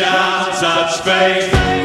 out, touch faith.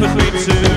Takes a